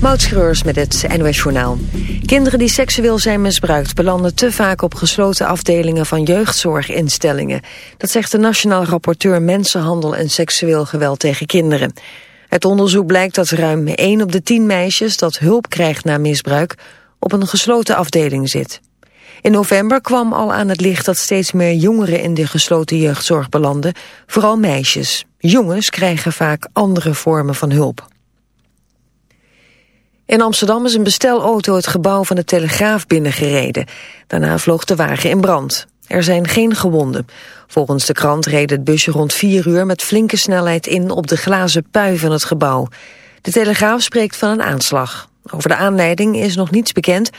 Moutschreurs met het NOS Journaal. Kinderen die seksueel zijn misbruikt belanden te vaak op gesloten afdelingen van jeugdzorginstellingen. Dat zegt de Nationaal Rapporteur Mensenhandel en Seksueel Geweld tegen Kinderen. Het onderzoek blijkt dat ruim 1 op de 10 meisjes dat hulp krijgt na misbruik op een gesloten afdeling zit. In november kwam al aan het licht dat steeds meer jongeren in de gesloten jeugdzorg belanden, vooral meisjes. Jongens krijgen vaak andere vormen van hulp. In Amsterdam is een bestelauto het gebouw van de Telegraaf binnengereden. Daarna vloog de wagen in brand. Er zijn geen gewonden. Volgens de krant reed het busje rond vier uur met flinke snelheid in op de glazen pui van het gebouw. De Telegraaf spreekt van een aanslag. Over de aanleiding is nog niets bekend.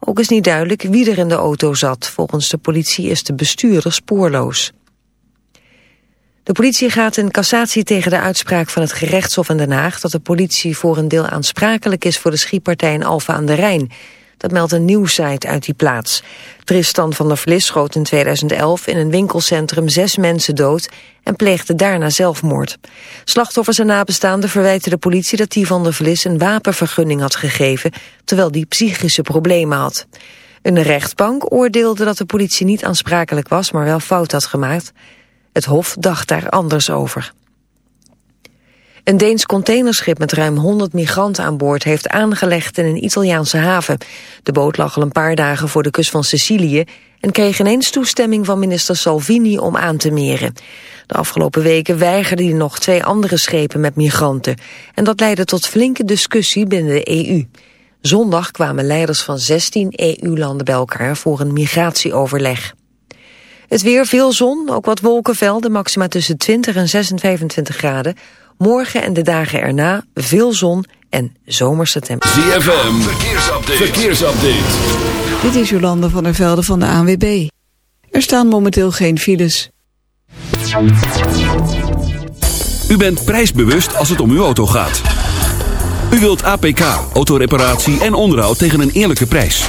Ook is niet duidelijk wie er in de auto zat. Volgens de politie is de bestuurder spoorloos. De politie gaat in cassatie tegen de uitspraak van het gerechtshof in Den Haag... dat de politie voor een deel aansprakelijk is voor de schietpartij in Alfa aan de Rijn. Dat meldt een nieuwsite uit die plaats. Tristan van der Vlis schoot in 2011 in een winkelcentrum zes mensen dood... en pleegde daarna zelfmoord. Slachtoffers en nabestaanden verwijten de politie dat die van der Vlis... een wapenvergunning had gegeven, terwijl die psychische problemen had. Een rechtbank oordeelde dat de politie niet aansprakelijk was... maar wel fout had gemaakt... Het Hof dacht daar anders over. Een Deens containerschip met ruim 100 migranten aan boord heeft aangelegd in een Italiaanse haven. De boot lag al een paar dagen voor de kust van Sicilië en kreeg ineens toestemming van minister Salvini om aan te meren. De afgelopen weken weigerden hij nog twee andere schepen met migranten. En dat leidde tot flinke discussie binnen de EU. Zondag kwamen leiders van 16 EU-landen bij elkaar voor een migratieoverleg. Het weer, veel zon, ook wat wolkenvelden, maxima tussen 20 en 26 graden. Morgen en de dagen erna veel zon en zomerse temperatuur. ZFM, verkeersupdate. verkeersupdate. Dit is Jolande van der Velde van de ANWB. Er staan momenteel geen files. U bent prijsbewust als het om uw auto gaat. U wilt APK, autoreparatie en onderhoud tegen een eerlijke prijs.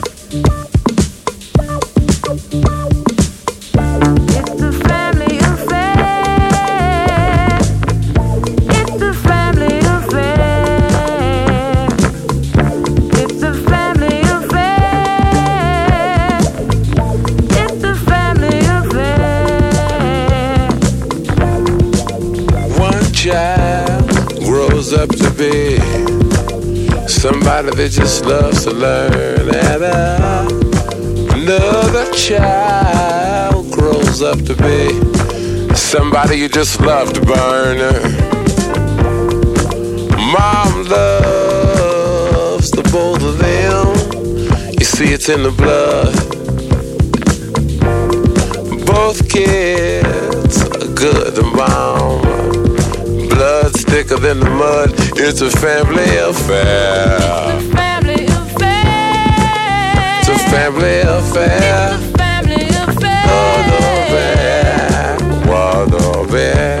Somebody that just loves to learn, and uh, another child grows up to be somebody you just love to burn. Mom loves the both of them. You see, it's in the blood. Both kids are good to mom. Blood's thicker than the mud. It's a family affair. Family affair. It's a family affair. Family affair. What a bed. Newlywed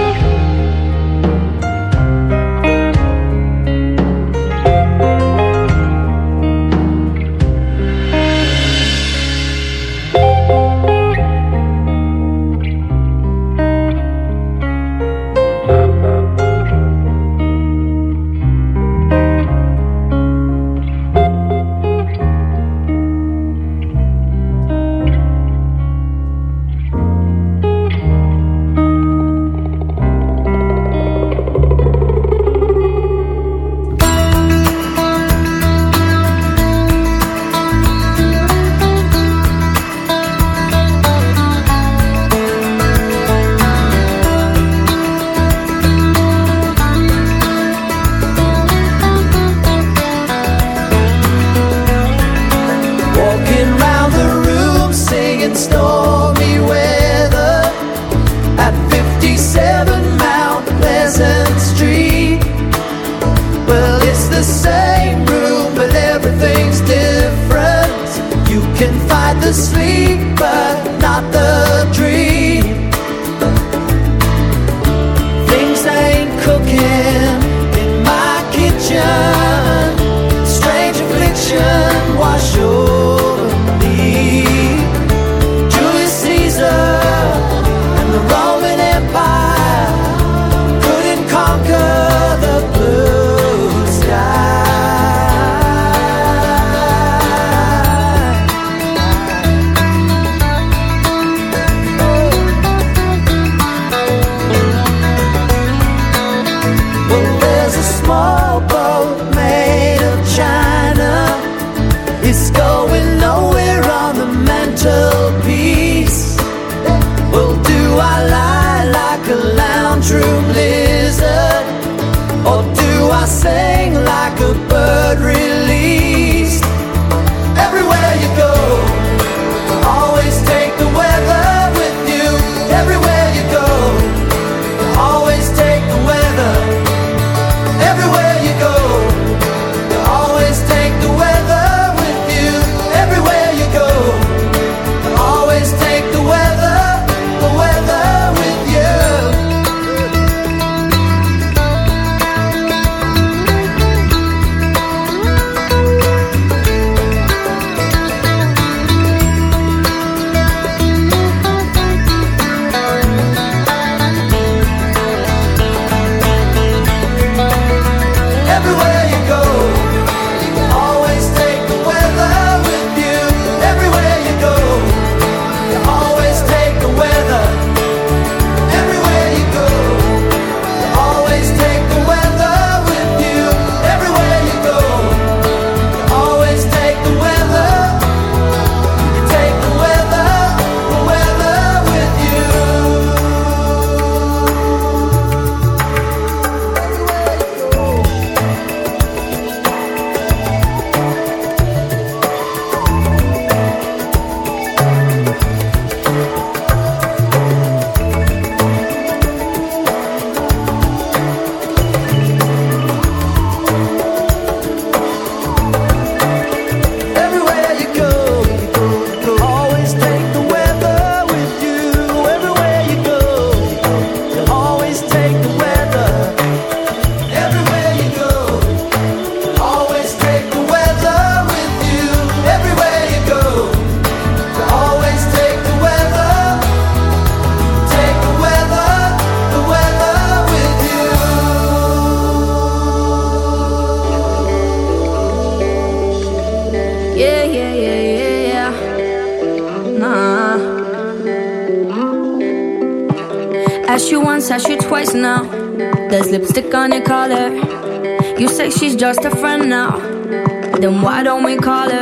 A lipstick on her collar. You say she's just a friend now. Then why don't we call her?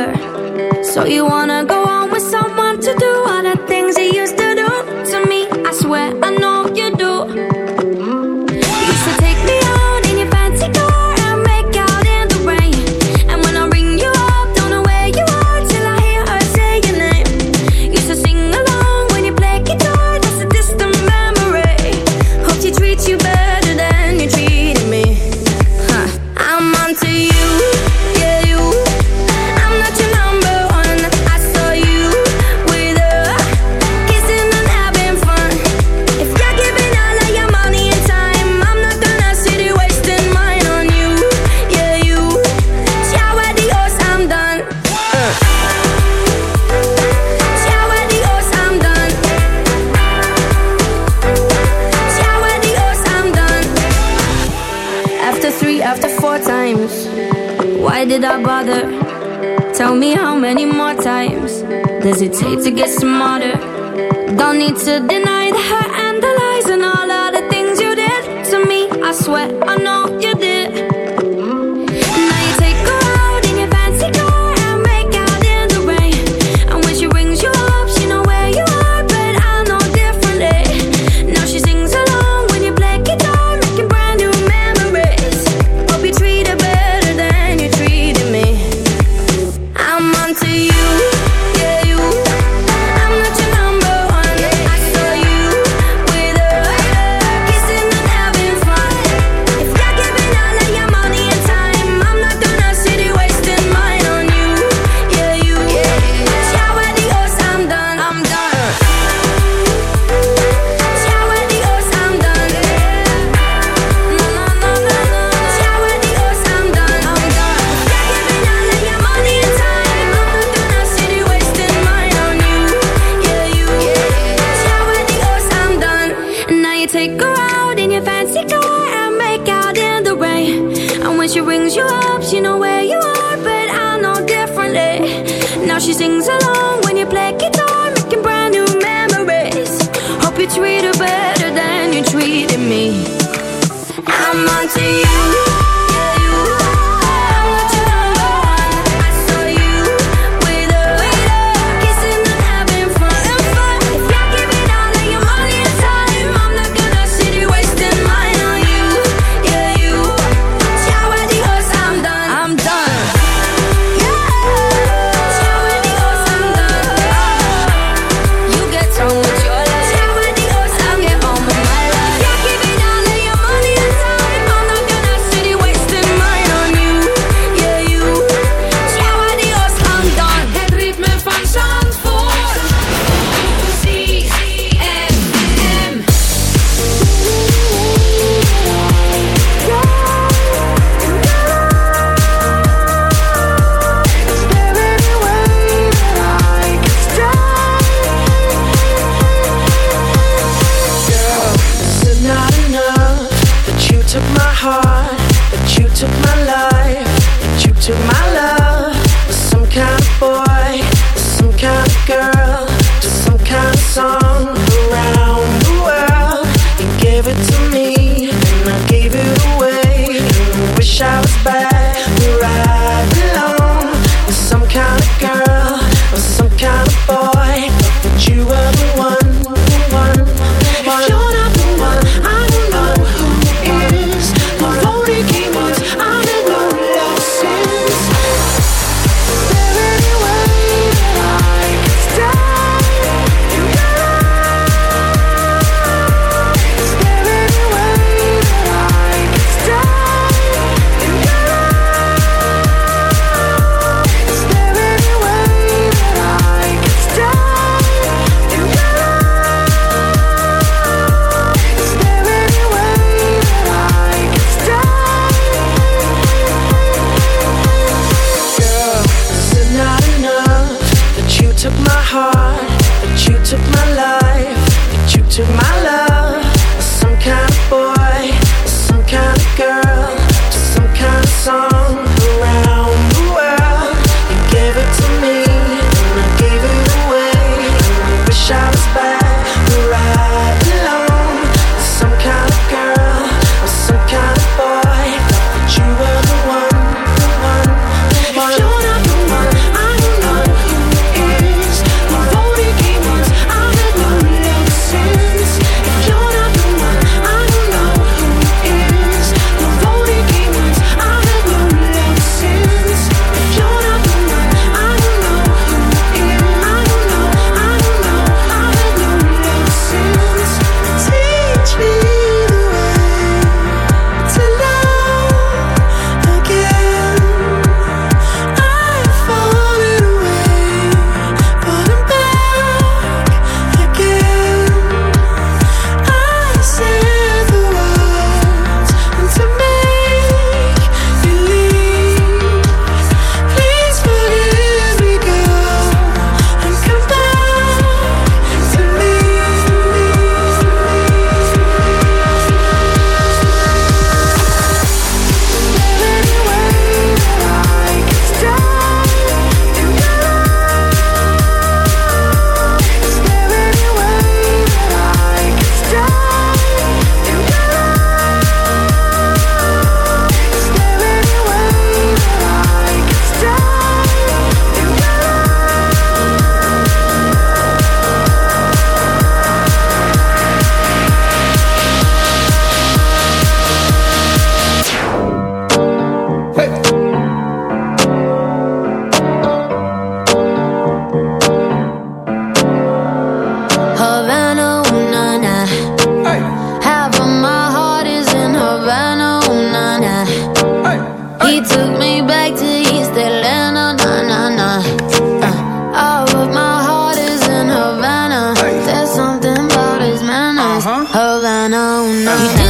no, no. You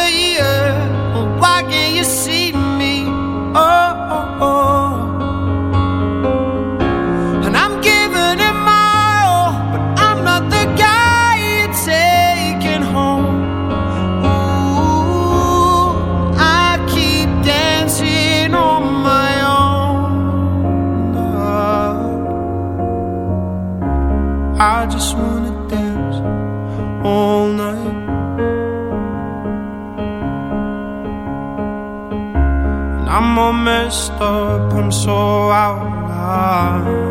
up and so out of line.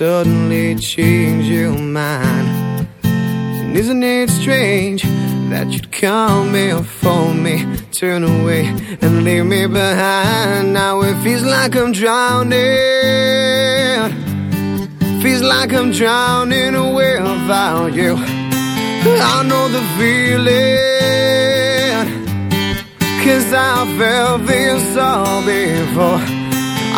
Suddenly changed your mind? And isn't it strange that you'd call me or phone me, turn away and leave me behind? Now it feels like I'm drowning. Feels like I'm drowning away without you. I know the feeling. Cause I felt this all before.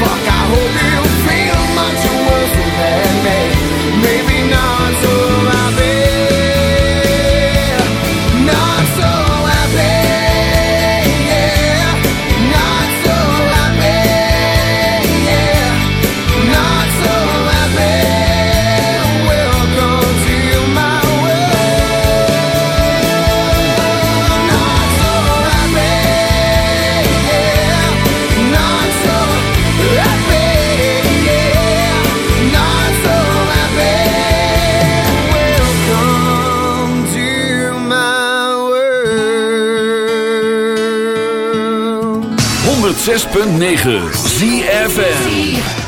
Fuck, I hope you feel much worse than me. Maybe not so 106.9 ZFN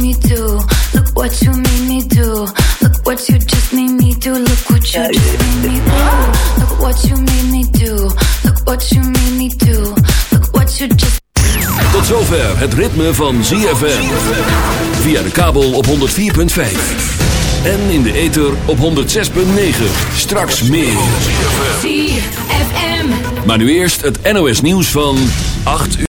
what you just made me do. Look what you just made me do. Look what you made me do. Look what you made me do. Look what you just Tot zover het ritme van ZFM. Via de kabel op 104.5. En in de ether op 106.9. Straks meer. ZFM. Maar nu eerst het NOS nieuws van 8 uur.